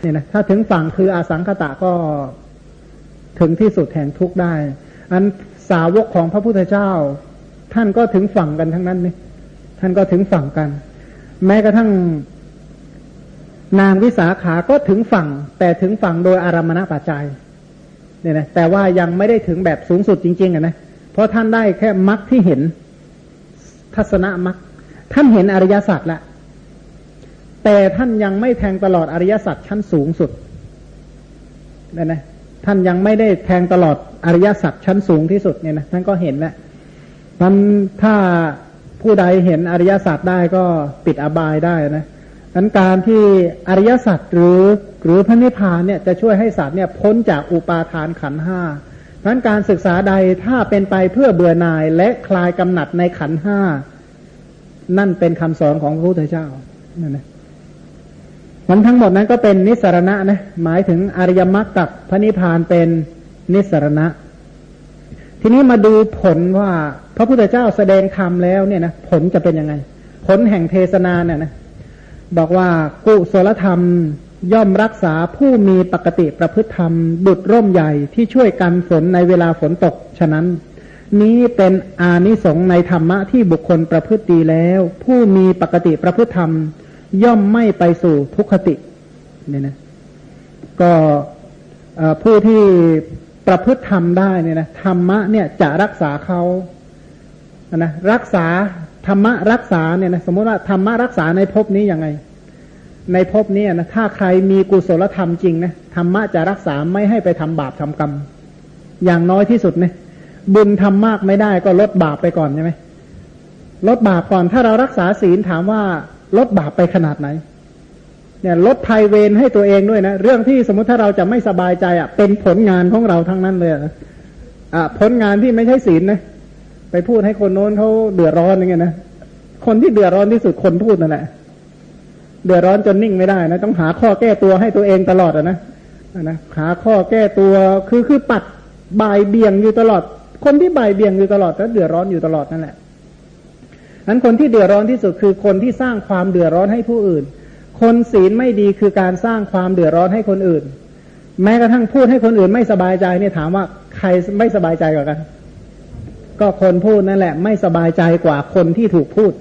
เนี่ยนะถ้าถึงฝั่งคืออาสังคตะก็ถึงที่สุดแห่งทุกข์ได้ อันสาวกของพระพุทธเจ้า ท่านก็ถึงฝั่งกันทั้งนั้นนี่ท่านก็ถึงฝั่งกัน แม้กระทั่งนางวิสาขาก็ถึงฝั่ง แต่ถึงฝั่งโดยอารมณปัจจัยเนี่ยนะแต่ว่ายังไม่ได้ถึงแบบสูงสุดจริงๆนะเพราะท่านได้แค่มรรคที่เห็นทัศนมรรคท่านเห็นอริยสัจแล้ว แต่ท่านยังไม่แทงตลอดอริยสัจชั้นสูงสุดนะนะท่านยังไม่ได้แทงตลอดอริยสัจชั้นสูงที่สุดเนี่ยนะท่านก็เห็นแล้วมันถ้าผู้ใดเห็นอริยสัจได้ก็ปิดอบายได้นะนั้นการที่อริยสัจหรือหรือพระนิพพานเนี่ยจะช่วยให้สัตว์เนี่ยพ้นจากอุปาทานขันห้านั้นการศึกษาใดถ้าเป็นไปเพื่อเบื่อหน่ายและคลายกำหนัดในขันห้านั่นเป็นคำสอนของพระพุทธเจ้านั่นนะ มันทั้งหมดนั้นก็เป็นนิสรณะนะหมายถึงอริยมรรคกับพระนิพพานเป็นนิสรณะ ทีนี้มาดูผลว่าพระพุทธเจ้าแสดงธรรมแล้วเนี่ยนะผลจะเป็นยังไง ผลแห่งเทศนาเนี่ยนะบอกว่ากุศลธรรมย่อมรักษาผู้มีปกติประพฤติธรรม บุตรร่มใหญ่ที่ช่วยกันฝนในเวลาฝนตก ฉะนั้น นี้เป็นอานิสงส์ในธรรมะที่บุคคลประพฤติดีแล้ว ผู้มีปกติประพฤติธรรม ย่อมไม่ไปสู่ทุกขติเนี่ยนะก็ผู้ที่ประพฤติธรรมได้เนี่ยนะธรรมะเนี่ยจะรักษาเขานะรักษาธรรมะรักษาเนี่ยนะสมมติว่าธรรมะรักษาในภพนี้ยังไง ในภพนี้นะถ้าใครมีกุศลธรรมจริงนะธรรมะจะรักษาไม่ให้ไปทำบาปทำกรรม อย่างน้อยที่สุดเนี่ยบุญทำมากไม่ได้ก็ลดบาปไปก่อนใช่ไหมลดบาปก่อนถ้าเรารักษาศีลถามว่า ลดบาปไปขนาดไหน เนี่ยลดภัยเวรให้ตัวเองด้วยนะ เรื่องที่สมมติถ้าเราจะไม่สบายใจอะ เป็นผลงานของเราทั้งนั้นเลยอะผลงานที่ไม่ใช่ศีลนะไปพูดให้คนโน้นเขาเดือดร้อนอย่างเงี้ยนะคนที่เดือดร้อนที่สุดคนพูดนั่นแหละเดือดร้อนจนนิ่งไม่ได้นะต้องหาข้อแก้ตัวให้ตัวเองตลอดอะนะนะหาข้อแก้ตัวคือคือปัดบ่ายเบี่ยงอยู่ตลอด คนที่บ่ายเบี่ยงอยู่ตลอดก็เดือดร้อนอยู่ตลอดนั่นแหละ นั้นคนที่เดือดร้อนที่สุดคือคนที่สร้างความเดือดร้อนให้ผู้อื่น คนศีลไม่ดีคือการสร้างความเดือดร้อนให้คนอื่น แม้กระทั่งพูดให้คนอื่นไม่สบายใจเนี่ยถามว่าใครไม่สบายใจกว่ากัน ก็คนพูดนั่นแหละ ไม่สบายใจกว่าคนที่ถูกพูด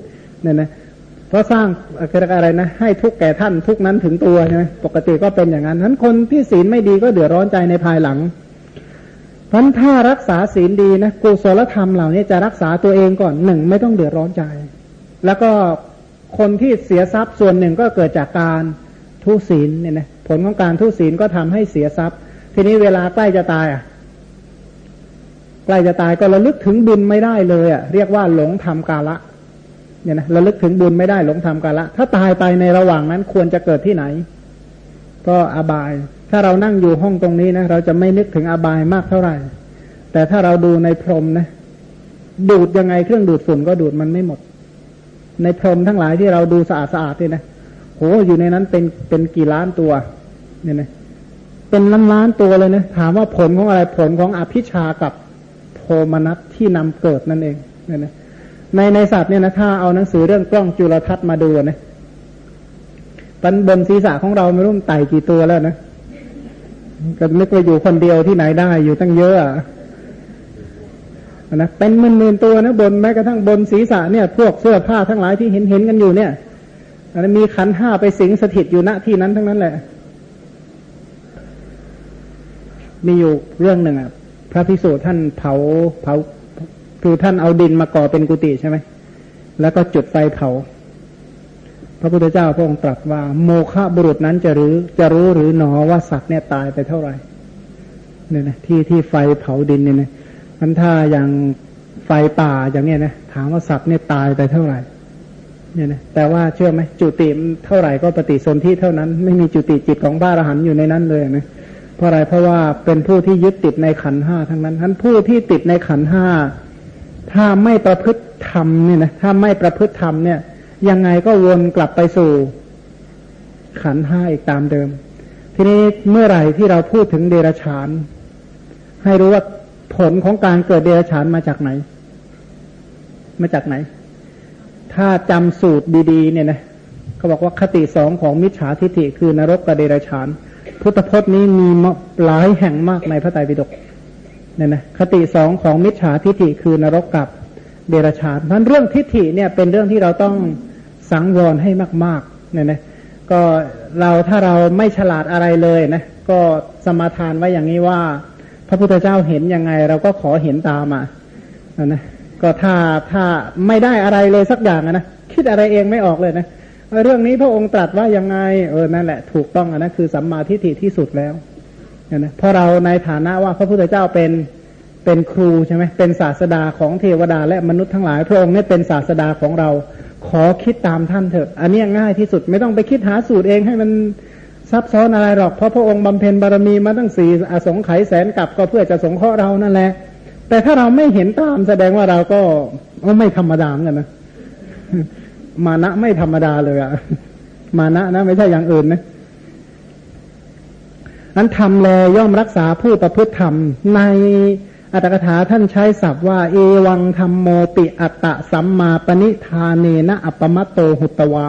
เนี่ยนะเพราะสร้างอะไรนะ ให้ทุกแก่ท่านทุกนั้นถึงตัวใช่ไหมปกติก็เป็นอย่างนั้นนั้นคนที่ศีลไม่ดีก็เดือดร้อนใจในภายหลังพันถ้ารักษาศีลดีนะกุศลธรรมเหล่านี้จะรักษาตัวเองก่อนหนึ่งไม่ต้องเดือดร้อนใจ แล้วก็คนที่เสียทรัพย์ส่วนหนึ่งก็เกิดจากการทุศีลเนี่ยนะผลของการทุศีลก็ทำให้เสียทรัพย์ ทีนี้เวลาใกล้จะตายอะใกล้จะตายก็ระลึกถึงบุญไม่ได้เลยอะเรียกว่าหลงทำกาละเนี่ยนะระลึกถึงบุญไม่ได้หลงทำกาละ ถ้าตายไปในระหว่างนั้นควรจะเกิดที่ไหน ก็อบาย ถ้าเรานั่งอยู่ห้องตรงนี้นะเราจะไม่นึกถึงอบายมากเท่าไหร่ แต่ถ้าเราดูในพรมนะดูดยังไงเครื่องดูดฝุ่นก็ดูดมันไม่หมด ในพรมทั้งหลายที่เราดูสะอาดสะอาดนี่นะโหอยู่ในนั้นเป็นเป็นกี่ล้านตัว เนี่ยนะเป็นล้านล้านตัวเลยนะถามว่าผลของอะไรผลของอภิชากับโทมนัสที่นำเกิดนั่นเองเนี่ยนะในในสัตว์เนี่ยนะถ้าเอาหนังสือเรื่องกล้องจุลทรรศน์มาดูนะตันบนศีรษะของเราไม่รู้ไต่กี่ตัวแล้วนะก็นึกว่าอยู่คนเดียวที่ไหนได้อยู่ตั้งเยอะ นะเป็นหมื่นๆตัวนะบนแม้กระทั่งบนศีรษะเนี่ย พวกเสื้อผ้าทั้งหลายที่เห็นเห็นกันอยู่เนี่ยอันมีขันห้าไปสิงสถิตอยู่ณที่นั้นทั้งนั้นแหละ มีอยู่เรื่องหนึ่งอะพระพิสุท่านเผาเผาคือท่านเอาดินมาก่อเป็นกุฏิใช่ไหมแล้วก็จุดไฟเผา พระพุทธเจ้าพระองค์ตรัสว่า โมฆะบุรุษนั้นจะรู้จะรู้หรือหนอว่าสัตว์เนี่ยตายไปเท่าไหร่เนี่ยนะที่ที่ไฟเผาดินเนี่ยนะ มันถ้าอย่างไฟป่าอย่างเนี้ยนะถามว่าสัตว์เนี่ยตายไปเท่าไหร่ เนี่ยนะแต่ว่าเชื่อไหมจุติเท่าไหร่ก็ปฏิสนธิเท่านั้น ไม่มีจุติจิตของบ้าระหันอยู่ในนั้นเลยนะเพราะอะไรเพราะว่าเป็นผู้ที่ยึดติดในขันห้าทั้งนั้นท่านผู้ที่ติดในขันห้าถ้าไม่ประพฤติธรรมเนี่ยนะถ้าไม่ประพฤติธรรมเนี่ย ยังไงก็วนกลับไปสู่ขันห้าอีกตามเดิม ทีนี้เมื่อไหร่ที่เราพูดถึงเดรัจฉาน ให้รู้ว่า ผลของการเกิดเดรัจฉานมาจากไหน มาจากไหน ถ้าจำสูตรดีๆเนี่ยนะเขาบอกว่าคติสองของมิจฉาทิฏฐิคือนรกกับเดรัจฉาน พุทธพจน์นี้มีหลายแห่งมากในพระไตรปิฎกเนี่ยนะคติสองของมิจฉาทิฏฐิคือนรกกับเดรัจฉานเพราะเรื่องทิฏฐิเนี่ยเป็นเรื่องที่เราต้องสังวรให้มากๆเนี่ยนะก็เราถ้าเราไม่ฉลาดอะไรเลยนะก็สมาทานไว้อย่างนี้ว่า พระพุทธเจ้าเห็นยังไง เราก็ขอเห็นตามอะนะก็ถ้าถ้าไม่ได้อะไรเลยสักอย่างนะคิดอะไรเองไม่ออกเลยนะเรื่องนี้พระองค์ตรัสว่ายังไงเออนั่นแหละถูกต้องนะคือสัมมาทิฏฐิที่สุดแล้วนะเพราะเราในฐานะว่าพระพุทธเจ้าเป็นเป็นครูใช่ไหมเป็นศาสดาของเทวดาและมนุษย์ทั้งหลายพระองค์นี่เป็นศาสดาของเรา ขอคิดตามท่านเถอะ อันนี้ง่ายที่สุดไม่ต้องไปคิดหาสูตรเองให้มัน ซับซ้อนอะไรหรอก เพราะพระองค์บำเพ็ญบารมีมาตั้งสี่อสงไขยแสนกับก็เพื่อจะสงเคราะห์เรานั่นแหละ แต่ถ้าเราไม่เห็นตามแสดงว่าเราก็ไม่ธรรมดาเหมือนกันนะ มานะไม่ธรรมดาเลยอะมานะนะไม่ใช่อย่างอื่นนะนั้นทำแลย่อมรักษาผู้ประพฤติธรรม ในอัตถกถาท่านใช้ศัพท์ว่า เอวังธรรมโมติอัตตะสัมมาปณิธาเนนะอัปมัตโตหุตวา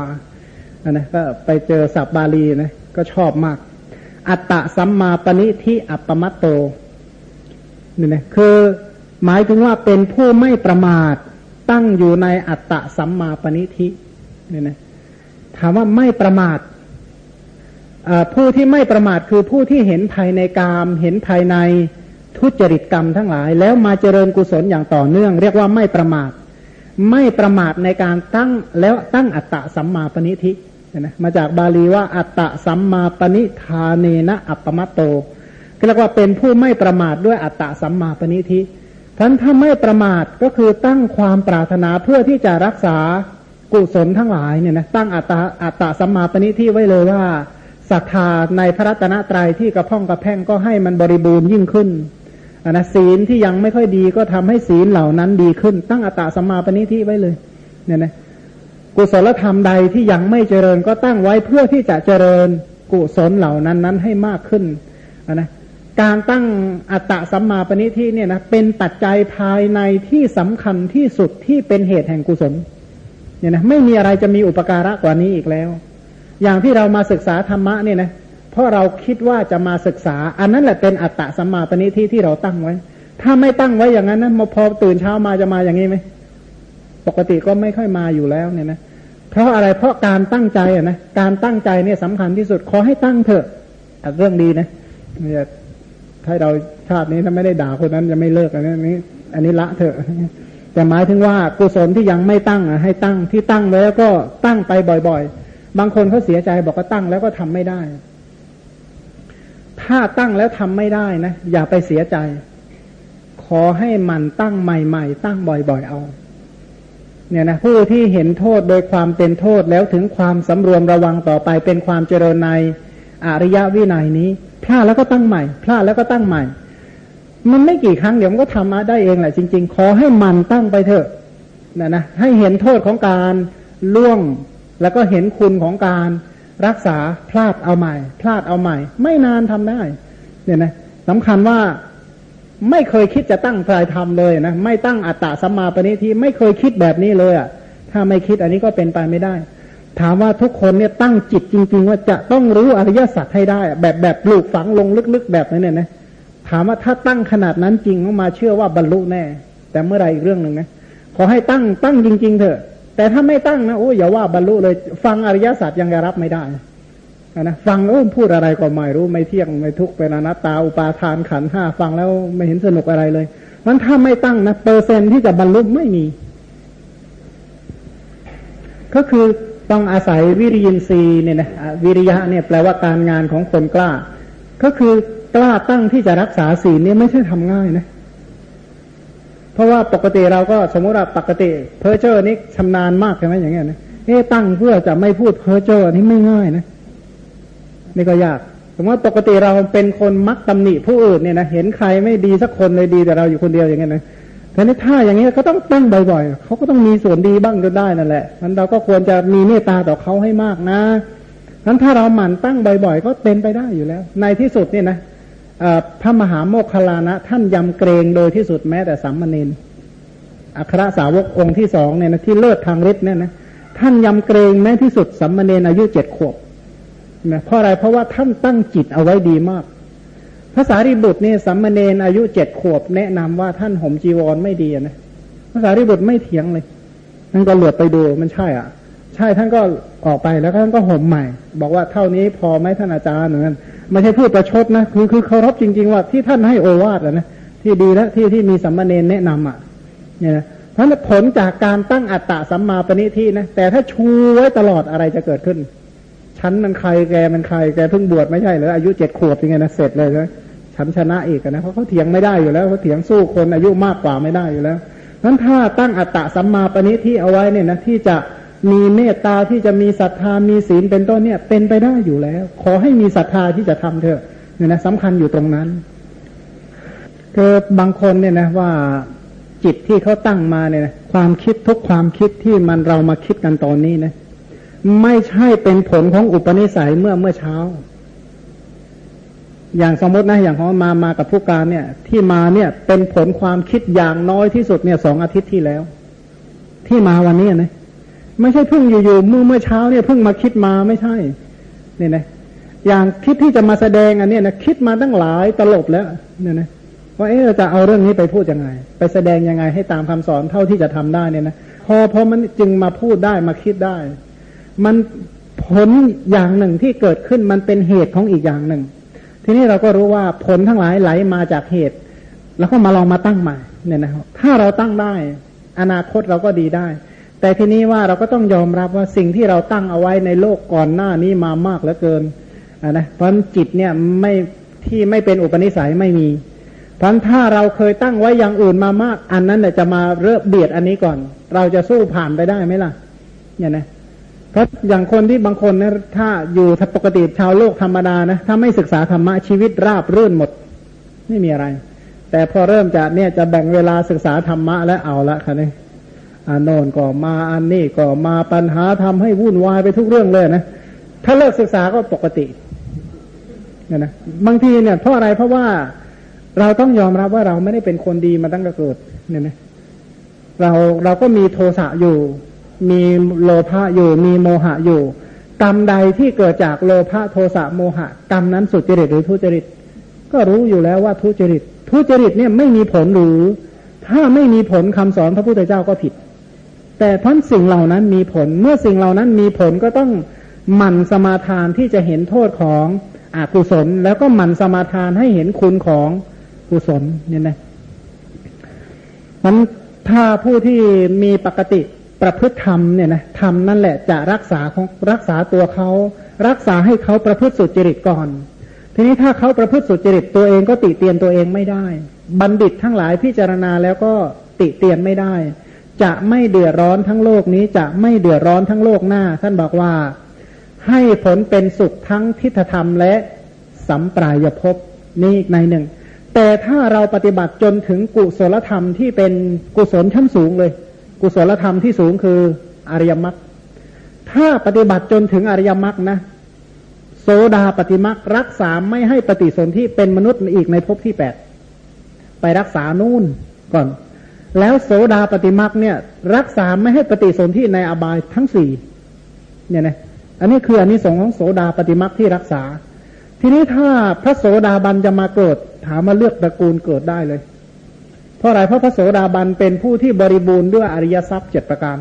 นนะก็ไปเจอศัพท์บาลีนะก็ชอบมาก อัตตะสัมมาปณิทิอัปปมัตโตนี่นะคือหมายถึงว่าเป็นผู้ไม่ประมาทตั้งอยู่ในอัตตะสัมมาปณิทิเนี่ยนะถามว่าไม่ประมาทผู้ที่ไม่ประมาทคือผู้ที่เห็นภายในกาม เห็นภายในทุจริตกรรมทั้งหลาย แล้วมาเจริญกุศลอย่างต่อเนื่อง เรียกว่าไม่ประมาท ไม่ประมาทในการตั้งแล้วตั้งอัตตะสัมมาปณิทิ นะมาจากบาลีว่า อัตตะสัมมาปณิธาเนนะอัปปมัตโตเรียกว่าเป็นผู้ไม่ประมาทด้วยอัตตะสัมมาปณิทิท่านถ้าไม่ประมาทก็คือตั้งความปรารถนาเพื่อที่จะรักษากุศลทั้งหลายเนี่ยนะตั้งอัตตาอัตตาสัมมาปณิที่ไว้เลยว่าศรัทธาในพระรัตนตรัยที่กระพ่องกระแพ่งก็ให้มันบริบูรณ์ยิ่งขึ้นอนนะศีลที่ยังไม่ค่อยดีก็ทำให้ศีลเหล่านั้นดีขึ้น ตั้งอัตตาสัมมาปณิที่ไว้เลยเนี่ยนะ กุศลธรรมใดที่ยังไม่เจริญก็ตั้งไว้เพื่อที่จะเจริญกุศลเหล่านั้นนั้นให้มากขึ้นนะการตั้งอัตตะสัมมาปณิที่เนี่ยนะเป็นปัจจัยภายในที่สำคัญที่สุดที่เป็นเหตุแห่งกุศลเนี่ยนะไม่มีอะไรจะมีอุปการะกว่านี้อีกแล้ว อย่างที่เรามาศึกษาธรรมะเนี่ยนะเพราะเราคิดว่าจะมาศึกษา อันนั้นแหละเป็นอัตตะสัมมาปณิที่ที่เราตั้งไว้ ถ้าไม่ตั้งไว้อย่างนั้นนะพอตื่นเช้ามาจะมาอย่างนี้ไหมปกติก็ไม่ค่อยมาอยู่แล้วเนี่ยนะ เพราะอะไรเพราะการตั้งใจอะนะการตั้งใจเนี่ยสำคัญที่สุดขอให้ตั้งเถอะเรื่องดีนะเนี่ยถ้าเราชาตินี้ถ้าไม่ได้ด่าคนนั้นจะไม่เลิกอันนี้ อันนี้ละเถอะแต่หมายถึงว่ากุศลที่ยังไม่ตั้งอะให้ตั้งที่ตั้งแล้วก็ตั้งไปบ่อยๆ บางคนเขาเสียใจบอกว่าตั้งแล้วก็ทำไม่ได้ ถ้าตั้งแล้วทำไม่ได้นะอย่าไปเสียใจ ขอให้มันตั้งใหม่ ๆ ตั้งบ่อยๆเอา เนี่ยนะผู้ที่เห็นโทษโดยความเป็นโทษแล้วถึงความสำรวมระวังต่อไปเป็นความเจริญในอริยวินัยนี้พลาดแล้วก็ตั้งใหม่พลาดแล้วก็ตั้งใหม่ มันไม่กี่ครั้งเดี๋ยวมันก็ทำมาได้เองแหละจริง ๆ ขอให้มันตั้งไปเถอะนะนะให้เห็นโทษของการล่วง แล้วก็เห็นคุณของการรักษาพลาดเอาใหม่ พลาดเอาใหม่ ไม่นานทำได้ เนี่ยนะสำคัญว่า ไม่เคยคิดจะตั้งใจทำเลยนะไม่ตั้งอัตตาสัมมาปณิที่ไม่เคยคิดแบบนี้เลยอะ่ะ ถ้าไม่คิดอันนี้ก็เป็นไปไม่ได้ ถามว่าทุกคนเนี่ยตั้งจิตจริง ๆ ว่าจะต้องรู้อริยสัจให้ได้ แบบแบบปลูกฝังลงลึกๆแบบนั้นเนี่ยนะถามว่าถ้าตั้งขนาดนั้นจริงมาเชื่อว่าบรรลุแน่ แต่เมื่อไรอีกเรื่องหนึ่งนะขอให้ตั้งตั้งจริง ๆ เถอะ แต่ถ้าไม่ตั้งนะโอ้อย่าว่าบรรลุเลย ฟังอริยสัจยังรับไม่ได้ นะฟังโอ้พูดอะไรก็ไม่รู้ไม่เที่ยงไม่ทุกเป็นอนัตตาอุปาทานขันห้าฟังแล้วไม่เห็นสนุกอะไรเลยมันถ้าไม่ตั้งนะเปอร์เซ็นที่จะบรรลุไม่มี ก็คือต้องอาศัยวิริยินทรีย์เนี่ยนะวิริยะเนี่ยแปลว่าการงานของคนกล้า ก็คือกล้าตั้งที่จะรักษาศีลเนี่ยไม่ใช่ทำง่ายนะ เพราะว่าปกติเราก็สมมติว่าปกติ เพอร์เจอร์นี่ชำนาญมากใช่ไหมอย่างเงี้ยนะเอ๊ตั้งเพื่อจะไม่พูดเพอร์เจอร์นี่ไม่ง่ายนะ นี่ก็ยากสมมติว่าปกติเราเป็นคนมักตำหนิผู้อื่นเนี่ยนะเห็นใครไม่ดีสักคนเลยดีแต่เราอยู่คนเดียวอย่างเงี้ยนะแต่ในท่าอย่างนี้เขาต้องตั้งบ่อยๆเขาก็ต้องมีส่วนดีบ้างจนได้นั่นแหละนั้นเราก็ควรจะมีเมตตาต่อเขาให้มากนะนั้นถ้าเราหมั่นตั้งบ่อยๆ ก็เป็นไปได้อยู่แล้ว ในที่สุดเนี่ยนะพระมหาโมคคลานะ ท่านยำเกรงโดยที่สุดแม้แต่สัมมณีนอัครสาวกองค์ที่สองเนี่ยนะที่เลิศทางฤทธิ์เนี่ยนะท่านยำเกรงแม้ที่สุดสัมมาเนนอายุเจ็ดขวบ นะเพราะอะไรเพราะว่าท่านตั้งจิตเอาไว้ดีมากภาษาริบุตรเนี่ยสัมมาเนนอายุเจ็ดขวบแนะนำว่าท่านห่มจีวรไม่ดีนะภาษาริบุตรไม่เถียงเลยท่านก็เหลือไปดูมันใช่อะ ใช่ท่านก็ออกไปแล้วท่านก็ห่มใหม่ บอกว่าเท่านี้พอไหมท่านอาจารย์เหมือนกันไม่ใช่พูดประชดนะคือคือเคารพจริง ๆ ว่าที่ท่านให้โอวาทนะที่ดีแล้วที่ที่มีสัมมาเนนแนะนำอะ เนี่ยนะเพราะผลจากการตั้งอัตตะสัมมาปณิที่นะแต่ถ้าชูไว้ตลอดอะไรจะเกิดขึ้น ฉันมันใครแกมันใครแกเพิ่งบวชไม่ใช่เหรออายุเจ็ดขวบยังไงนะเสร็จเลยนะฉันชนะอีกนะเพราะเขาเถียงไม่ได้อยู่แล้วเขาเถียงสู้คนอายุมากกว่าไม่ได้อยู่แล้วนั้นถ้าตั้งอัตตะสัมมาปณิที่เอาไว้เนี่ยนะที่จะมีเมตตาที่จะมีศรัทธามีศีลเป็นต้นเนี่ย เป็นไปได้อยู่แล้ว ขอให้มีศรัทธาที่จะทำเถอะเนี่ยนะสำคัญอยู่ตรงนั้นคือบางคนเนี่ยนะว่าจิตที่เขาตั้งมาเนี่ยนะความคิดทุกความคิดที่มันเรามาคิดกันตอนนี้นะ ไม่ใช่เป็นผลของอุปนิสัยเมื่อเมื่อเช้า อย่างสมมตินะ อย่างของมามากับผู้การเนี่ย ที่มาเนี่ยเป็นผลความคิดอย่างน้อยที่สุดเนี่ยสองอาทิตย์ที่แล้ว ที่มาวันนี้นะไม่ใช่เพิ่งอยู่ๆเมื่อเมื่อเช้าเนี่ยเพิ่งมาคิดมาไม่ใช่เนี่ยนะอย่างคิดที่จะมาแสดงอันเนี้นะคิดมาตั้งหลายตลบแล้วเนี่ยนะว่าเออจะเอาเรื่องนี้ไปพูดยังไง ไปแสดงยังไงให้ตามคำสอนเท่าที่จะทำได้เนี่ยนะพอพอมันจึงมาพูดได้มาคิดได้ มันผลอย่างหนึ่งที่เกิดขึ้นมันเป็นเหตุของอีกอย่างหนึ่ง ทีนี้เราก็รู้ว่าผลทั้งหลายไหลมาจากเหตุ แล้วก็มาลองมาตั้งใหม่เนี่ยนะครับ ถ้าเราตั้งได้ อนาคตเราก็ดีได้ แต่ทีนี้ว่าเราก็ต้องยอมรับว่าสิ่งที่เราตั้งเอาไว้ในโลกก่อนหน้านี้มามากเหลือเกินนะเพราะจิตเนี่ยไม่ที่ไม่เป็นอุปนิสัยไม่มีพันถ้าเราเคยตั้งไว้อย่างอื่นมามาก อันนั้นจะมาเริ่มเบียดอันนี้ก่อน เราจะสู้ผ่านไปได้ไหมล่ะ เนี่ยนะ เพราะอย่างคนที่บางคนเนะถ้าอยู่ปกติชาวโลกธรรมดานะถ้าไม่ศึกษาธรรมะชีวิตราบรื่นหมด ไม่มีอะไร แต่พอเริ่มจะเนี่ยจะแบ่งเวลาศึกษาธรรมะแล้วเอาละค่ะเนี่ยอันโนนก็มาอันนี้ก็มาปัญหาทำให้วุ่นวายไปทุกเรื่องเลยนะถ้าเลิกศึกษาก็ปกติเนี่ยนะบางทีเนี่ยเพราะอะไรเพราะว่าเราต้องยอมรับว่าเราไม่ได้เป็นคนดีมาตั้งแต่เกิดเนี่ยนะเราเราก็มีโทสะอยู่ มีโลภะอยู่ มีโมหะอยู่ กรรมใดที่เกิดจากโลภะโทสะโมหะ กรรมนั้นสุจริตหรือทุจริต ก็รู้อยู่แล้วว่าทุจริต ทุจริตเนี่ยไม่มีผลหรือ ถ้าไม่มีผลคำสอนพระพุทธเจ้าก็ผิด แต่พันสิ่งเหล่านั้นมีผล เมื่อสิ่งเหล่านั้นมีผลก็ต้องหมั่นสมาทานที่จะเห็นโทษของอกุศล แล้วก็หมั่นสมาทานให้เห็นคุณของกุศลเนี่ยนะมันถ้าผู้ที่มีปกติ ประพฤติธรรมเนี่ยนะธรรมนั่นแหละจะรักษาของรักษาตัวเขา รักษาให้เขาประพฤติสุจริตก่อน ทีนี้ถ้าเขาประพฤติสุจริตตัวเองก็ติเตียนตัวเองไม่ได้ บัณฑิตทั้งหลายพิจารณาแล้วก็ติเตียนไม่ได้ จะไม่เดือดร้อนทั้งโลกนี้จะไม่เดือดร้อนทั้งโลกหน้า ท่านบอกว่า ให้ผลเป็นสุขทั้งทิฏฐธรรมและสัมปรายภพนี่อีกในหนึ่ง แต่ถ้าเราปฏิบัติจนถึงกุศลธรรมที่เป็นกุศลชั้นสูงเลย กุศลธรรมที่สูงคืออริยมรรคถ้าปฏิบัติจนถึงอริยมรรคนะ โสดาปฏิมรรครักษาไม่ให้ปฏิสนธิเป็นมนุษย์อีกในภพที่แปดไปรักษานู่นก่อน แล้วโสดาปฏิมรรคเนี่ย รักษาไม่ให้ปฏิสนธิในอบายทั้งสี่เนี่ยนะอันนี้คืออันนี้สองของโสดาปฏิมรรคที่รักษา ทีนี้ถ้าพระโสดาบันจะมาเกิด ถามมาเลือกตระกูลเกิดได้เลย เพราะอะไรเพราะพระโสดาบันเป็นผู้ที่บริบูรณ์ด้วยอริยทรัพย์เจ็ดประการ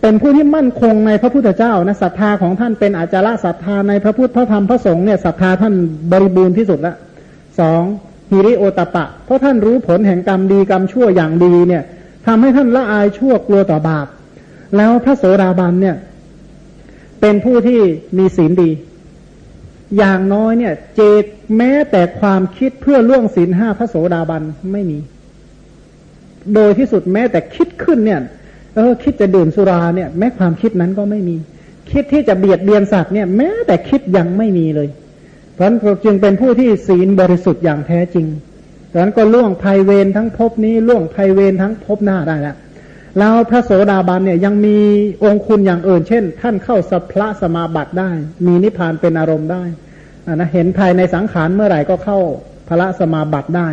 เป็นผู้ที่มั่นคงในพระพุทธเจ้านะศรัทธาของท่านเป็นอาจาระศรัทธาในพระพุทธพระธรรมพระสงฆ์เนี่ยศรัทธาท่านบริบูรณ์ที่สุดละสองฮิริโอตปะ เพราะท่านรู้ผลแห่งกรรมดีกรรมชั่วอย่างดีเนี่ยทำให้ท่านละอายชั่วกลัวต่อบาป แล้วพระโสดาบันเนี่ย เป็นผู้ที่มีศีลดี อย่างน้อยเนี่ย เจตแม้แต่ความคิดเพื่อล่วงศีลห้าพระโสดาบันไม่มี โดยที่สุดแม้แต่คิดขึ้นเนี่ยเออคิดจะดื่มสุราเนี่ย แม้ความคิดนั้นก็ไม่มี คิดที่จะเบียดเบียนสัตว์เนี่ยแม้แต่คิดยังไม่มีเลย เพราะนั้นจึงเป็นผู้ที่ศีลบริสุทธิ์อย่างแท้จริงดังนั้นก็ล่วงภัยเวรทั้งภพนี้ล่วงภัยเวรทั้งภพหน้าได้แล้วแล้วพระโสดาบันเนี่ยยังมีองคุณอย่างอื่น เช่น ท่านเข้าสัพพะสมาบัติได้ มีนิพพานเป็นอารมณ์ได้นะเห็นภายในสังขารเมื่อไหร่ก็เข้าพระสมาบัติได้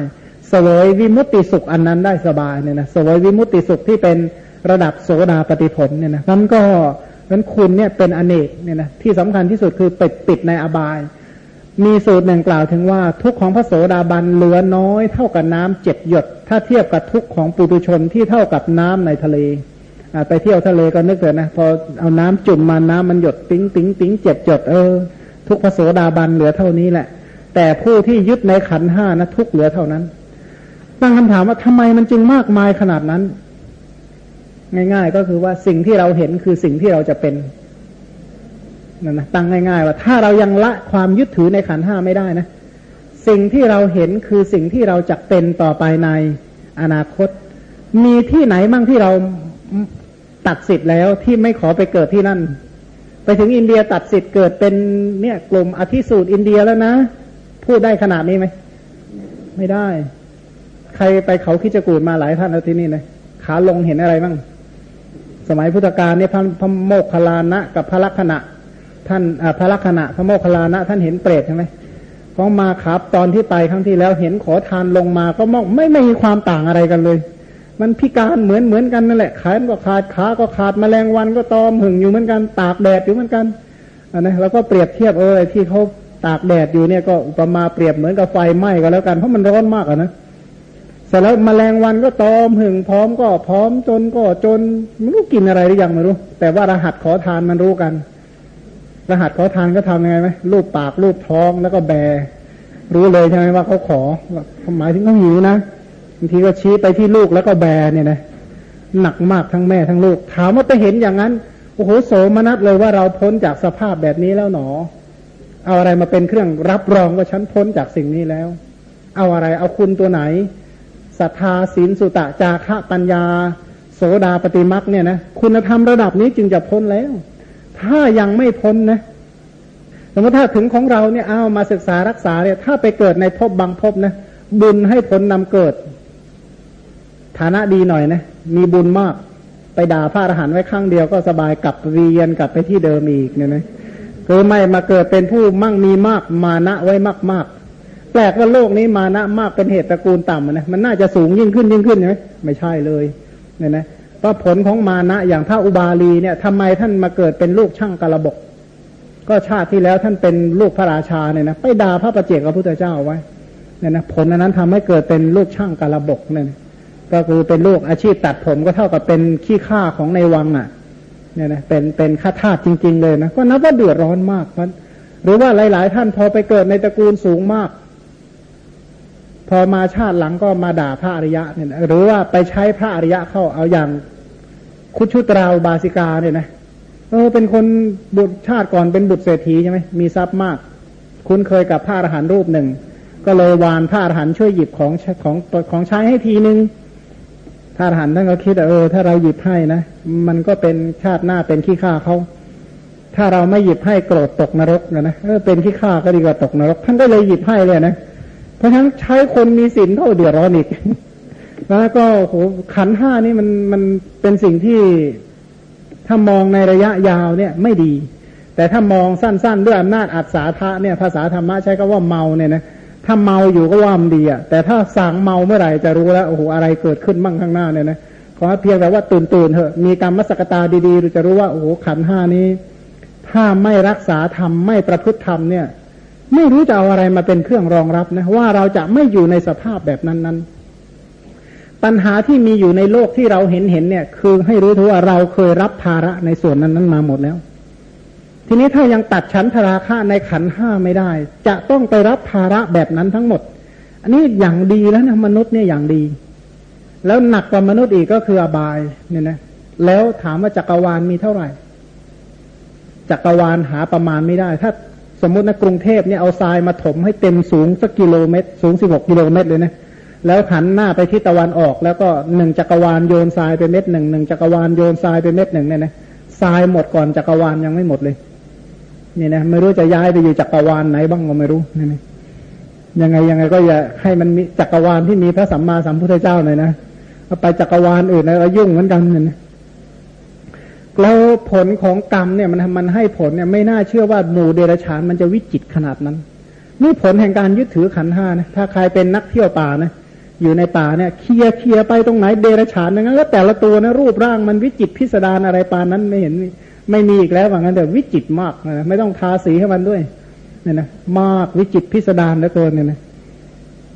สวยวิมุตติสุขอันนั้นได้สบายเนี่ยนะสวยวิมุตติสุขที่เป็นระดับโสดาปฏิผลเนี่ยนะนั้นก็นั้นคุณเนี่ยเป็นอเนกเนี่ยนะที่สำคัญที่สุดคือปิดปิดในอบาย มีสูตรหนึ่งกล่าวถึงว่าทุกของพระโสดาบันเหลือน้อยเท่ากับน้ำเจ็ดหยด ถ้าเทียบกับทุกของปุถุชนที่เท่ากับน้ำในทะเลไปเที่ยวทะเลก็นึกเถอะนะพอเอาน้ำจุ่มมาน้ำมันหยดติ้งติ้งติ้งเจ็ดหยดเออ ทุกข์พระโสดาบันเหลือเท่านี้แหละ แต่ผู้ที่ยึดในขันห้านะทุกข์เหลือเท่านั้น ตั้งคำถามว่าทำไมมันจึงมากมายขนาดนั้น ง่าย ๆ ก็คือว่าสิ่งที่เราเห็นคือสิ่งที่เราจะเป็นนั่นนะตั้งง่ายๆว่าถ้าเรายังละความยึดถือในขันห้าไม่ได้นะ สิ่งที่เราเห็นคือสิ่งที่เราจะเป็นต่อไปในอนาคต มีที่ไหนมั่งที่เราตัดสิทธิ์แล้วที่ไม่ขอไปเกิดที่นั่น ไปถึงอินเดียตัดสิทธิ์เกิดเป็นเนี่ยกลุ่มอธิสูตรอินเดียแล้วนะ พูดได้ขนาดนี้ไหม ไม่ได้ รไปเขาคิจกูดมาหลายท่านแล้วที่นี่เลยขาลงเห็นอะไรบ้าง สมัยพุทธกาลเนี่ยพระพระโมคคัลลานะกับพระลักษณะ ท่านพระลักษณะ พระโมคคัลลานะ ท่านเห็นเปรตใช่ไหมของมาครับตอนที่ไปครั้งที่แล้วเห็นขอทานลงมาก็มองไม่ไม่มีความต่างอะไรกันเลย มันพิการเหมือนเหมือนกันนั่นแหละขาก็ขาดขาก็ขาดแมลงวันก็ตอมหึงอยู่เหมือนกันตากแดดอยู่เหมือนกันอันนี้เราก็เปรียบเทียบเออที่เขาตากแดดอยู่เนี่ยก็อุปมาเปรียบเหมือนกับไฟไหม้ก็แล้วกันเพราะมันร้อนมากอะนะเสร็จแล้วมแมลงวันก็ตอมหึงพร้อมก็พร้อมจนก็จนไม่รู้กินอะไรหรือยังไม่รู้ แต่ว่ารหัสขอทานมันรู้กัน รหัสขอทานก็ทำยังไงไหมรูปปากรูปท้องแล้วก็แบ รู้เลยใช่ไหมว่าเขาขอหมายถึงเขาหิวนะบางทีก็ชี้ไปที่ลูกแล้วก็แบเนี่ยนะหนักมากทั้งแม่ทั้งลูก ถามว่าไปเห็นอย่างนั้นโอ้โหโสมนัสเลยว่าเราพ้นจากสภาพแบบนี้แล้วหนอ เอาอะไรมาเป็นเครื่องรับรองว่าฉันพ้นจากสิ่งนี้แล้ว เอาอะไร เอาคุณตัวไหน ศรัทธาศีลสุตะจาระปัญญา โสดาปฏิมักเนี่ยนะคุณธรรมระดับนี้จึงจะพ้นแล้ว ถ้ายังไม่พ้นนะสมมติถ้าถึงของเราเนี่ยเอามาศึกษารักษาเนี่ย ถ้าไปเกิดในภพบางภพนะบุญให้ผลนำเกิด ฐานะดีหน่อยนะมีบุญมาก ไปด่าพระอรหันต์ไว้ข้างเดียวก็สบายกลับเรียนกลับไปที่เดิมอีกเนี่ยนะคือไม่มาเกิดเป็นผู้มั่งมีมากมานะไว้มากๆ แปลกว่าโลกนี้มานะมากเป็นเหตุตระกูลต่ำนะมันน่าจะสูงยิ่งขึ้นยิ่งขึ้นใช่ไหมไม่ใช่เลยเนี่ยนะเพราผลของมานะอย่างพระอุบาลีเนี่ยทำไมท่านมาเกิดเป็นลูกช่างกระบกก็ชาติที่แล้วท่านเป็นลูกพระราชาเนี่ยนะไปด่าพระประเจกพระพุทธเจ้าไว้เนี่ยนะผลนั้นทำให้เกิดเป็นลูกช่างกระบกเนี่ยก็คือเป็นลูกอาชีพตัดผมก็เท่ากับเป็นขี้ข้าของในวังอะเนี่ยนะเป็นเป็นข้าทาสจริง ๆ เลยนะก็นับว่าเดือดร้อนมากมันหรือว่าหลาย ๆ ท่านพอไปเกิดในตระกูลสูงมาก พอมาชาติหลังก็มาด่าพระอริยะเนี่ยหรือว่าไปใช้พระอริยะเข้าเอาอย่างคุชุตราวบาสิกาเนี่ยนะเออเป็นคนบุตรชาติก่อนเป็นบุตรเศรษฐีใช่ไหมมีทรัพย์มาก คุ้นเคยกับพระอรหันต์รูปหนึ่ง ก็เลยวานพระอรหันต์ช่วยหยิบของของของใช้ให้ทีนึงพระอรหันต์ท่านก็คิดเออถ้าเราหยิบให้นะมันก็เป็นชาติหน้าเป็นขี้ข้าเขาถ้าเราไม่หยิบให้โกรธตกนรกนะนะเออเป็นขี้ข้าก็ดีกว่าตกนรก ท่านก็เลยหยิบให้เลยนะ เพราะฉะนั้นใช้คนมีศีลเท่าเดือดร้อนอีกแล้วก็โหขันห้านี่มันมันเป็นสิ่งที่ถ้ามองในระยะยาวเนี่ยไม่ดี แต่ถ้ามองสั้นๆ ด้วยอำนาจอัศาธาเนี่ยภาษาธรรมะใช้ก็ว่าเมาเนี่ยนะถ้าเมาอยู่ก็ว่ามันดีอะแต่ถ้าสั่งเมาเมื่อไหร่จะรู้แล้วโอ้โหอะไรเกิดขึ้นบ้างข้างหน้าเนี่ยนะขอเพียงแต่ว่าตื่นตื่นเถอะมีกรรมมสกตาดีๆเราจะรู้ว่าโอ้โหขันห้านี้ ถ้าไม่รักษาธรรมไม่ประพฤติธรรมเนี่ย ไม่รู้จะเอาอะไรมาเป็นเครื่องรองรับนะว่าเราจะไม่อยู่ในสภาพแบบนั้นนั้นปัญหาที่มีอยู่ในโลกที่เราเห็นเห็นเนี่ย คือให้รู้ถือว่าเราเคยรับภาระในส่วนนั้นนั้นมาหมดแล้ว ทีนี้ถ้ายังตัดชั้นธราคาในขันห้าไม่ได้ จะต้องไปรับภาระแบบนั้นทั้งหมด อันนี้อย่างดีแล้วนะมนุษย์เนี่ยอย่างดี แล้วหนักกว่ามนุษย์อีกก็คืออบายเนี่ยนะแล้วถามว่าจักรวาลมีเท่าไหร่จักรวาลหาประมาณไม่ได้ ถ้า สมมตินะกรุงเทพเนี่ยเอาทรายมาถมให้เต็มสูงสักกิโลเมตร สูงสิบหกกิโลเมตรเลยนะแล้วหันหน้าไปทิศตะวันออก แล้วก็หนึ่งจักรวาลโยนทรายไปเม็ดหนึ่งหนึ่งจักรวาลโยนทรายไปเม็ดหนึ่งเนี่ยนะทรายหมดก่อนจักรวาลยังไม่หมดเลยนี่นะไม่รู้จะย้ายไปอยู่จักรวาลไหนบ้างก็ไม่รู้นี่นะยังไงยังไงก็อย่าให้มันมีจักรวาลที่มีพระสัมมาสัมพุทธเจ้าหน่อยนะเอาไปจักรวาลอื่นแล้วยุ่งเหมือนกันเนี่ย แล้วผลของกรรมเนี่ยมันมันให้ผลเนี่ยไม่น่าเชื่อว่าหมู่เดรัจฉานมันจะวิจิตขนาดนั้น นี่ผลแห่งการยึดถือขันห้านะถ้าใครเป็นนักเที่ยวป่านะอยู่ในป่าเนี่ยเคลียเคลียไปตรงไหนเดรัจฉานนั้นแล้วแต่ละตัวนะรูปร่างมันวิจิตพิสดารอะไรปานนั้นไม่เห็นไม่มีอีกแล้วว่างั้นแต่วิจิตมากนะไม่ต้องทาสีให้มันด้วยเนี่ยนะมากวิจิตพิสดารเหลือเกินเนี่ยนะ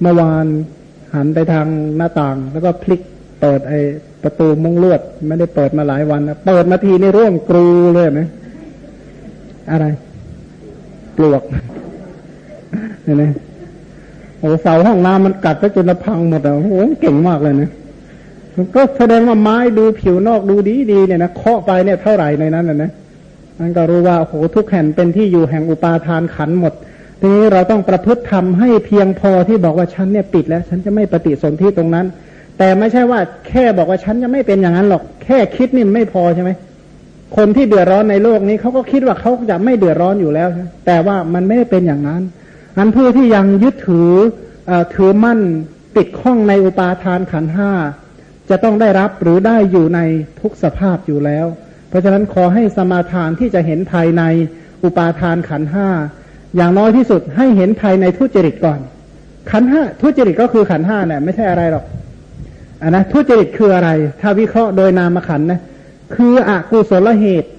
เมื่อวานหันไปทางหน้าต่าง แล้วก็พลิก เปิดไอประตูมุ้งลวด ไม่ได้เปิดมาหลายวันนะเปิดมาทีนี่ร่วงกรูเลยนะอะไรปลวกเห็นไหมโอ้เสาห้องน้ำมันกัดไปจนพังหมดอะโอ้โหเก่งมากเลยนะก็แสดงว่าไม้ดูผิวนอกดูดีดีเนี่ยนะเคาะไปเนี่ยเท่าไหร่ในนั้นนะนะมันก็รู้ว่าโอ้โหทุกแห่งเป็นที่อยู่แห่งอุปาทานขันหมดทีนี้เราต้องประพฤติทำให้เพียงพอที่บอกว่าฉันเนี่ยปิดแล้ว ฉันจะไม่ปฏิสนธิตรงนั้น แต่ไม่ใช่ว่าแค่บอกว่าฉันจะไม่เป็นอย่างนั้นหรอก แค่คิดนี่ไม่พอใช่ไหมคนที่เดือดร้อนในโลกนี้เขาก็คิดว่าเขาจะไม่เดือดร้อนอยู่แล้วแต่ว่ามันไม่ได้เป็นอย่างนั้นอันผู้ที่ยังยึดถืออถือมั่นติดข้องในอุปาทานขันห้าจะต้องได้รับหรือได้อยู่ในทุกสภาพอยู่แล้ว เพราะฉะนั้นขอให้สมาทานที่จะเห็นภายในอุปาทานขันห้าอย่างน้อยที่สุดให้เห็นภายในทุจริตก่อน ขันห้าทุจริตก็คือขันห้าเนี่ยไม่ใช่อะไรหรอก อันนะทุจริตคืออะไร ถ้าวิเคราะห์โดยนามขันนะคืออกุศลเหตุ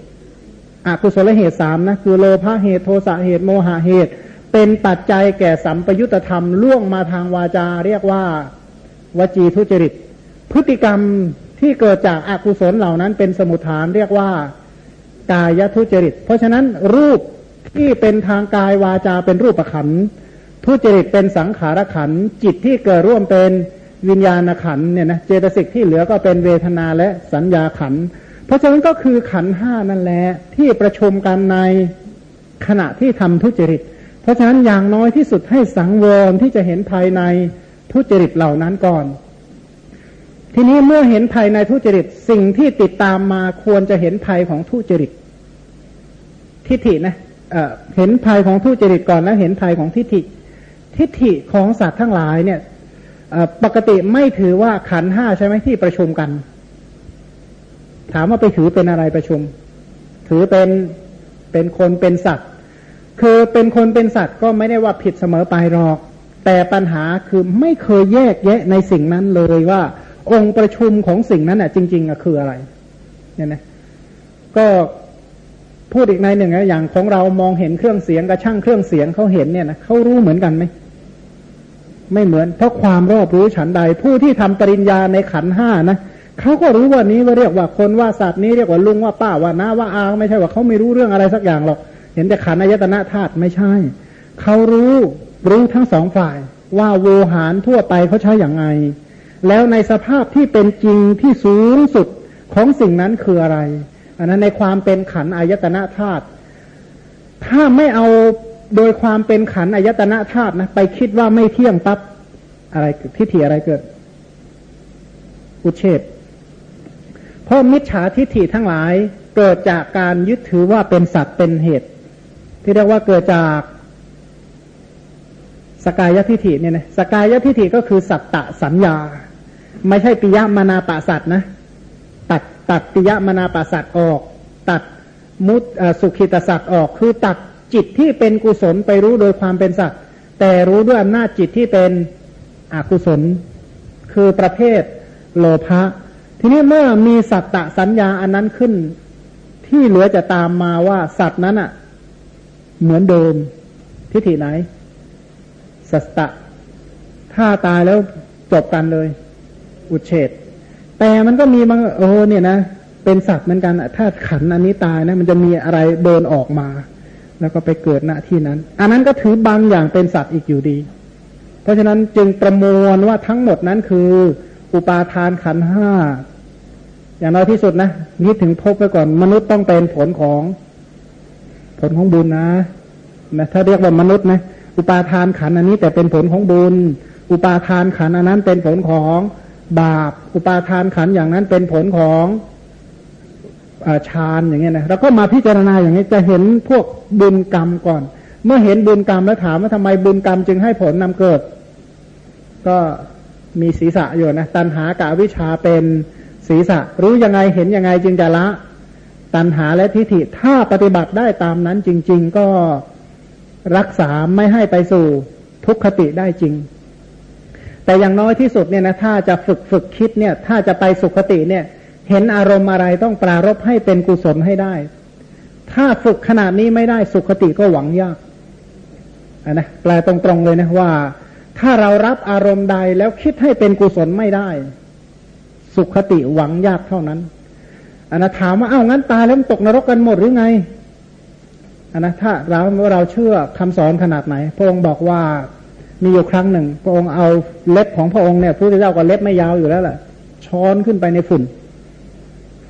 อกุศลเหตุสามนะคือโลภะเหตุโทสะเหตุโมหะเหตุ เป็นปัจจัยแก่สัมปยุตธรรมล่วงมาทางวาจา เรียกว่าวจีทุจริต พฤติกรรมที่เกิดจากอากุศลเหล่านั้นเป็นสมุทฐานเรียกว่ากายทุจริต เพราะฉะนั้นรูปที่เป็นทางกายวาจาเป็นรูปขัน ทุจริตเป็นสังขารขัน จิตที่เกิดร่วมเป็น วิญญาณขันเนี่ยนะเจตสิกที่เหลือก็เป็นเวทนาและสัญญาขัน เพราะฉะนั้นก็คือขันห้านั่นแหละที่ประชุมกันในขณะที่ทำทุจริต เพราะฉะนั้นอย่างน้อยที่สุดให้สังวรที่จะเห็นภายในทุจริตเหล่านั้นก่อน ทีนี้เมื่อเห็นภายในทุจริตสิ่งที่ติดตามมาควรจะเห็นภัยของทุจริตทิฏฐินะเเห็นภัยของทุจริตก่อนแล้วเห็นภัยของทิฏฐิทิฏฐิของสัตว์ทั้งหลายเนี่ย ปกติไม่ถือว่าขันห้าใช่ไหมที่ประชุมกัน ถามว่าไปถือเป็นอะไรประชุม ถือเป็นเป็นคนเป็นสัตว์ คือเป็นคนเป็นสัตว์ก็ไม่ได้ว่าผิดเสมอไปหรอก แต่ปัญหาคือไม่เคยแยกแยะในสิ่งนั้นเลยว่า องค์ประชุมของสิ่งนั้นอะ จริงๆอะคืออะไร เนี่ยนะก็พูดอีกในหนึ่งนะอย่างของเรามองเห็นเครื่องเสียงกับช่างเครื่องเสียงเขาเห็นเนี่ยนะเขารู้เหมือนกันไหม ไม่เหมือนเพราะความรอบรู้ฉันใด ผู้ที่ทำปริญญาในขันห้านะเขาก็รู้ว่านี้ว่าเรียกว่าคนว่าสัตว์นี้เรียกว่าลุงว่าป้าว่าน้าว่าอาไม่ใช่ว่าเขาไม่รู้เรื่องอะไรสักอย่างหรอกเห็นแต่ขันอายตนะธาตุไม่ใช่เขารู้รู้ทั้งสองฝ่าย ว่าโวหารทั่วไปเขาใช้อย่างไง แล้วในสภาพที่เป็นจริงที่สูงสุดของสิ่งนั้นคืออะไร อันนั้นในความเป็นขันอายตนะธาตุถ้าไม่เอา โดยความเป็นขันอายตนะธาตุนะไปคิดว่าไม่เที่ยงปั๊บอะไรทิฏฐิอะไรเกิด อุเฉดเพราะมิจฉาทิฏฐิทั้งหลายเกิดจากการยึดถือว่าเป็นสัตว์เป็นเหตุ ที่เรียกว่าเกิดจากสกายทิฏฐิเนี่ยนะสกายทิฏฐิก็คือสัตตะสัญญา ไม่ใช่ปิยมนาปะสัตนะ ตัดตัดปิยมนาปะสัตออก ตัดมุตสุขิตสัตออกคือตัด จิตที่เป็นกุศลไปรู้โดยความเป็นสัตว์ แต่รู้ด้วยอำนาจจิตที่เป็นอกุศล คือประเภทโลภะทีนี้เมื่อมีสัตตะสัญญาอันนั้นขึ้น ที่เหลือจะตามมาว่าสัตว์นั้นอะ่ะ เหมือนเดิมทิฏฐิไหน สัตตะถ้าตายแล้วจบกันเลย อุเฉดแต่มันก็มีบางโอ้เนี่ยนะเป็นสัตว์เหมือนกันถ้าขันอันนี้ตายนะ มันจะมีอะไรเดินออกมา แล้วก็ไปเกิดณที่นั้น อันนั้นก็ถือบางอย่างเป็นสัตว์อีกอยู่ดี เพราะฉะนั้นจึงประมวลว่าทั้งหมดนั้นคือ อุปาทานขันห้า อย่างน้อยที่สุดนะนิดถึงพบไปก่อน มนุษย์ต้องเป็นผลของ ผลของบุญนะนะถ้าเรียกว่ามนุษย์นะอุปาทานขันอันนี้แต่เป็นผลของบุญ อุปาทานขันอันนั้นเป็นผลของบาป อุปาทานขันอย่างนั้นเป็นผลของ ฌานอย่างเงี้ยนะเราก็มาพิจารณาอย่างนี้จะเห็นพวกบุญกรรมก่อน เมื่อเห็นบุญกรรมแล้วถามว่าทำไมบุญกรรมจึงให้ผลนำเกิด ก็มีศีรษะอยู่นะตัณหากาวิชาเป็นศีรษะ รู้ยังไงเห็นยังไงจึงจะละ ตัณหาและทิฏฐิถ้าปฏิบัติได้ตามนั้นจริง ๆ ก็รักษาไม่ให้ไปสู่ทุกขติได้จริง แต่อย่างน้อยที่สุดเนี่ยนะถ้าจะฝึกฝึกคิดเนี่ย ถ้าจะไปสุขติเนี่ย เห็นอารมณ์อะไรต้องปรารบให้เป็นกุศลให้ได้ ถ้าฝึกขนาดนี้ไม่ได้สุขติก็หวังยากอะนะแปลตรงๆเลยนะว่า ถ้าเรารับอารมณ์ใดแล้วคิดให้เป็นกุศลไม่ได้ สุขติหวังยากเท่านั้นอันนะถามว่าเอ้างั้นตายแล้วตกนรกกันหมดหรือไงอันนะถ้าเราเราเชื่อคำสอนขนาดไหน พระองค์บอกว่ามีอยู่ครั้งหนึ่ง พระองค์เอาเล็บของพระองค์เนี่ยพระเจ้าก็เล็บไม่ยาวอยู่แล้วแหละช้อนขึ้นไปในฝุ่น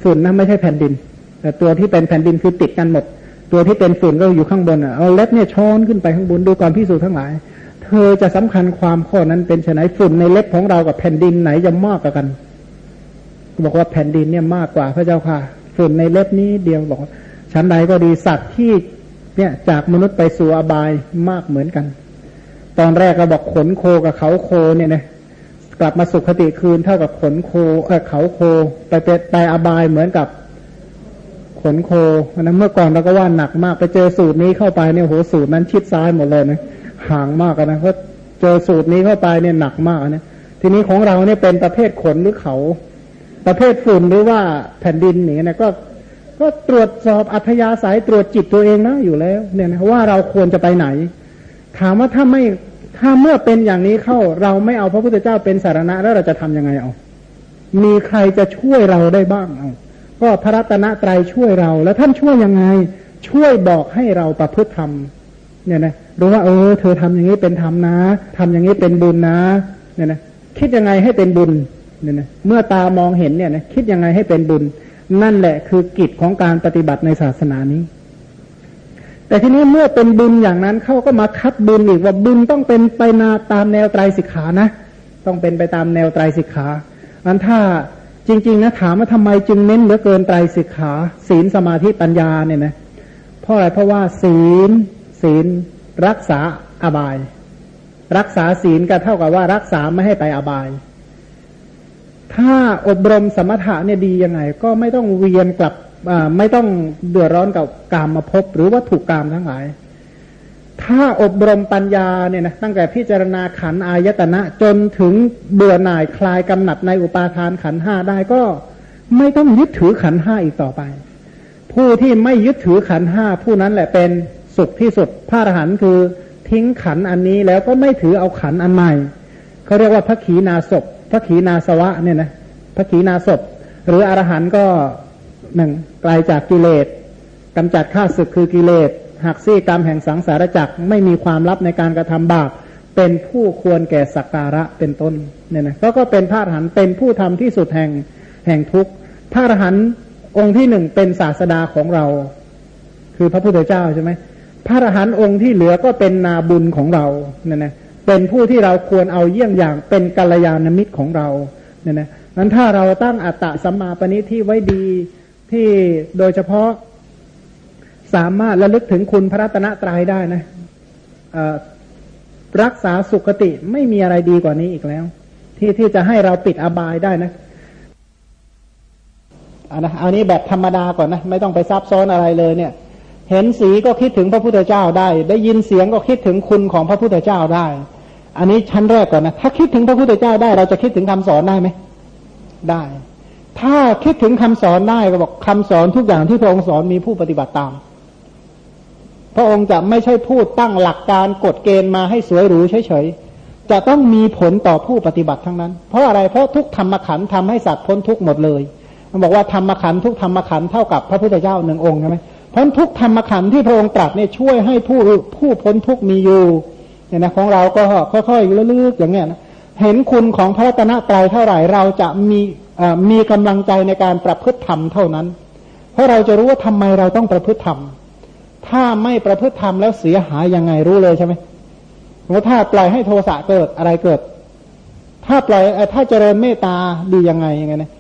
ฝุ่นนะไม่ใช่แผ่นดิน แต่ตัวที่เป็นแผ่นดินคือติดกันหมด ตัวที่เป็นฝุ่นก็อยู่ข้างบนอะเอาเล็บเนี่ยช้อนขึ้นไปข้างบนดูก่อนพิสูจน์ทั้งหลาย เธอจะสำคัญความข้อนั้นเป็นไฉนฝุ่นในเล็บของเรากับแผ่นดินไหนจะมากกว่ากันบอกว่าแผ่นดินเนี่ยมากกว่าพระเจ้าค่ะ ฝุ่นในเล็บนี้เดียวบอกชั้นใดก็ดีสัตว์ที่เนี่ยจากมนุษย์ไปสู่อบายมากเหมือนกัน ตอนแรกเราบอกขนโคกับเขาโคเนี่ยนะ กลับมาสุขติคืนเท่ากับขนโคเออเขาโค ไปไปอบายเหมือนกับขนโคนะเมื่อก่อนเราก็ว่าหนักมาก ไปเจอสูตรนี้เข้าไปเนี่ยโหสูตรนั้นชิดซ้ายหมดเลยนะห่างมากนะเพราะเจอสูตรนี้เข้าไปเนี่ยหนักมากนะทีนี้ของเราเนี่ยเป็นประเภทขนหรือเขา ประเภทฝุ่นหรือว่าแผ่นดินอย่างเงี้ยก็ก็ตรวจสอบอัธยาศัยตรวจจิตตัวเองนะอยู่แล้ว เนี่ยนะว่าเราควรจะไปไหน ถามว่าถ้าไม่ ถ้าเมื่อเป็นอย่างนี้เข้าเราไม่เอาพระพุทธเจ้าเป็นสารณะแล้วเราจะทํำยังไงเอา มีใครจะช่วยเราได้บ้างเอา ก็พระรัตนตรัยช่วยเรา แล้วท่านช่วยยังไง ช่วยบอกให้เราประพฤติธรรมเนี่ยนะรู้ว่าเออ เธอทำอย่างนี้เป็นธรรมนะทำอย่างนี้เป็นบุญนะ เนี่ยนะคิดยังไงให้เป็นบุญเนี่ยนะเมื่อตามองเห็นเนี่ยนะคิดยังไงให้เป็นบุญ นั่นแหละคือกิจของการปฏิบัติในศาสนานี้ แต่ทีนี้เมื่อเป็นบุญอย่างนั้นเขาก็มาคัดบุญอีกว่าบุญต้องเป็นไปนาตามแนวไตรสิกขานะ ต้องเป็นไปตามแนวไตรสิกขาอันถ้าจริง ๆ นะถามว่าทำไมจึงเน้นเหลือเกินไตรสิกขา ศีลสมาธิปัญญาเนี่ยนะเพราะอะไรเพราะว่า ศีล ศีล รักษาอบาย รักษาศีลก็เท่ากับว่ารักษาไม่ให้ไปอบาย ถ้าอบรมสมถะเนี่ยดียังไง ก็ไม่ต้องเวียนกลับ ไม่ต้องเดือดร้อนกับกามมาพบหรือวัตถุกรรมทั้งหลาย ถ้าอบรมปัญญาเนี่ยนะตั้งแต่พิจารณาขันอายตนะ จนถึงเบื่อหน่ายคลายกำหนัดในอุปาทานขันห้าได้ก็ไม่ต้องยึดถือขันห้าอีกต่อไป ผู้ที่ไม่ยึดถือขันห้าผู้นั้นแหละเป็นสุขที่สุดพระอรหันต์คือทิ้งขันอันนี้แล้วก็ไม่ถือเอาขันอันใหม่เขาเรียกว่าพระขีณาศพพระขีณาสวะเนี่ยนะพระขีณาศพหรืออรหันต์ก็ หนึ่งไกลาจากกิเลสกำจัดข้าศึกคือกิเลสหักซี่กรรมแห่งสังสารจักรไม่มีความลับในการกระทำบาปเป็นผู้ควรแก่สักการะเป็นต้นเนี่ยนะก็ก็เป็นพระอรหันต์เป็นผู้ทำที่สุดแห่งแห่งทุกพระอรหันต์องค์ที่หนึ่งเป็นศาสดาของเรา คือพระพุทธเจ้าใช่ไหมพระอรหันต์องค์ที่เหลือก็เป็นนาบุญของเราเนี่ยนะเป็นผู้ที่เราควรเอาเยี่ยงอย่างเป็นกัลยาณมิตรของเราเนี่ยนะนั้นถ้าเราตั้งอัตตะสัมมาปณิที่ไว้ดี ที่โดยเฉพาะสามารถระลึกถึงคุณพระรัตนตรัยได้นะรักษาสุขติไม่มีอะไรดีกว่านี้อีกแล้ว ที่ที่จะให้เราปิดอบายได้นะอันนะเอานี้แบบธรรมดาก่อนนะ ไม่ต้องไปซับซ้อนอะไรเลยเนี่ย เห็นสีก็คิดถึงพระพุทธเจ้าได้ ได้ยินเสียงก็คิดถึงคุณของพระพุทธเจ้าได้ อันนี้ชั้นแรกก่อนนะ ถ้าคิดถึงพระพุทธเจ้าได้ เราจะคิดถึงคำสอนได้ไหมได้ ถ้าคิดถึงคำสอนได้ก็บอกคำสอนทุกอย่างที่พระองค์สอนมีผู้ปฏิบัติตาม พระองค์จะไม่ใช่พูดตั้งหลักการกฎเกณฑ์มาให้สวยหรูเฉยๆ จะต้องมีผลต่อผู้ปฏิบัติทั้งนั้น เพราะอะไร เพราะทุกธรรมขันธ์ทำให้สัตว์พ้นทุกหมดเลย มันบอกว่าธรรมขันธ์ทุกธรรมขันธ์เท่ากับพระพุทธเจ้าหนึ่งองค์ใช่ไหมเพ้นทุกธรรมขันธ์ที่พระองค์ตรัสเนี่ยช่วยให้ผู้ผู้พ้นทุกมีอยู่เนี่ยนะของเราก็ค่อยๆลึกๆอย่างเงี้ยนะเห็นคุณของพระตนะตรายเท่าไหร่เราจะมี มีกำลังใจในการประพฤติธรรมเท่านั้น เพราะเราจะรู้ว่าทำไมเราต้องประพฤติธรรม ถ้าไม่ประพฤติธรรมแล้วเสียหายยังไงรู้เลยใช่ไหมว่าถ้าปล่อยให้โทสะเกิดอะไรเกิด ถ้าปล่อยถ้าเจริญเมตตาดียังไงยังไงนะ